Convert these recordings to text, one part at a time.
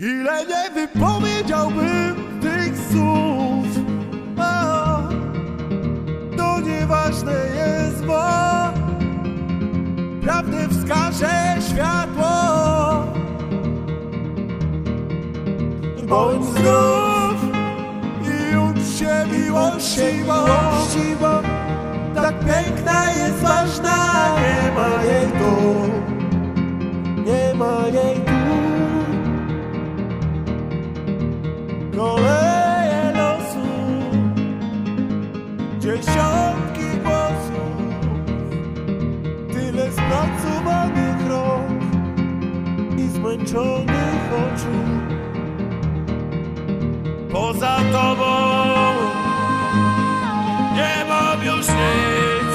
Ile nie wypowiedziałbym tych słów. A, To nieważne jest, bo Prawdę wskaże światło. Bądź zdrów i ucz się miłości, miłości bo Tak piękna jest ważna, nie ma jej tu. Nie ma jej tu Dziesiątki głosów Tyle spracowanych rąk I zmęczonych oczu. Poza tobą Nie mam już nic.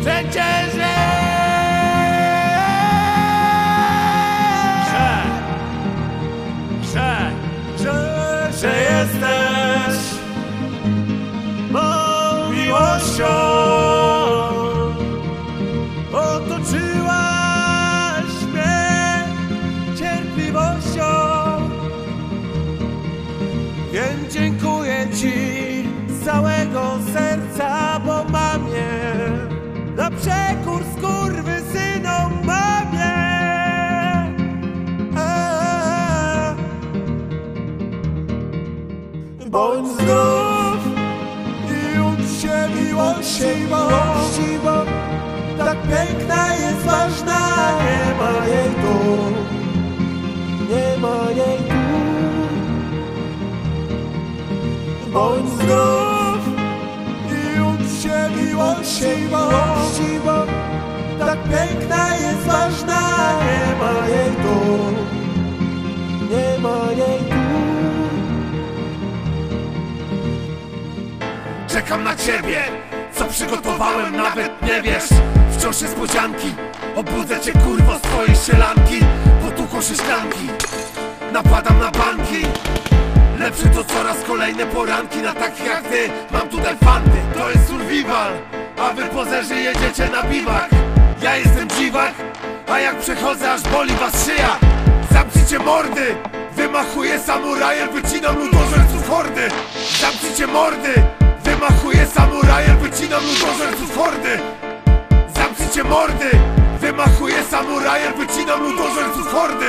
Przecież wiem, miłością. Otoczyłaś mnie cierpliwością, więc dziękuję Ci z całego serca, bo mam je na przekór skurwysynom mamie. Eee. Bądź zdrów się miłości, miłości, bo tak piękna jest ważna, nie ma jej tu, nie ma jej tu. Bądź zdrów i ucz się miłości, miłości, bo tak piękna jest ważna, Czekam na ciebie, co przygotowałem nawet nie wiesz. Wciąż niespodzianki, obudzę cię kurwo z twojej sielanki. Potucho się szklanki, napadam na banki. Lepsze to coraz kolejne poranki. Na takich jak ty, mam tutaj fanty. To jest survival, a wy pozerzy jedziecie na biwak. Ja jestem dziwak, a jak przechodzę aż boli was szyja. Zamknijcie mordy, wymachuję samurajem Wycinam ludożerców hordy. Zamknijcie mordy, Wycinam ludożerców hordy Zamknijcie mordy, wymachuję samurajem Wycinam ludożerców hordy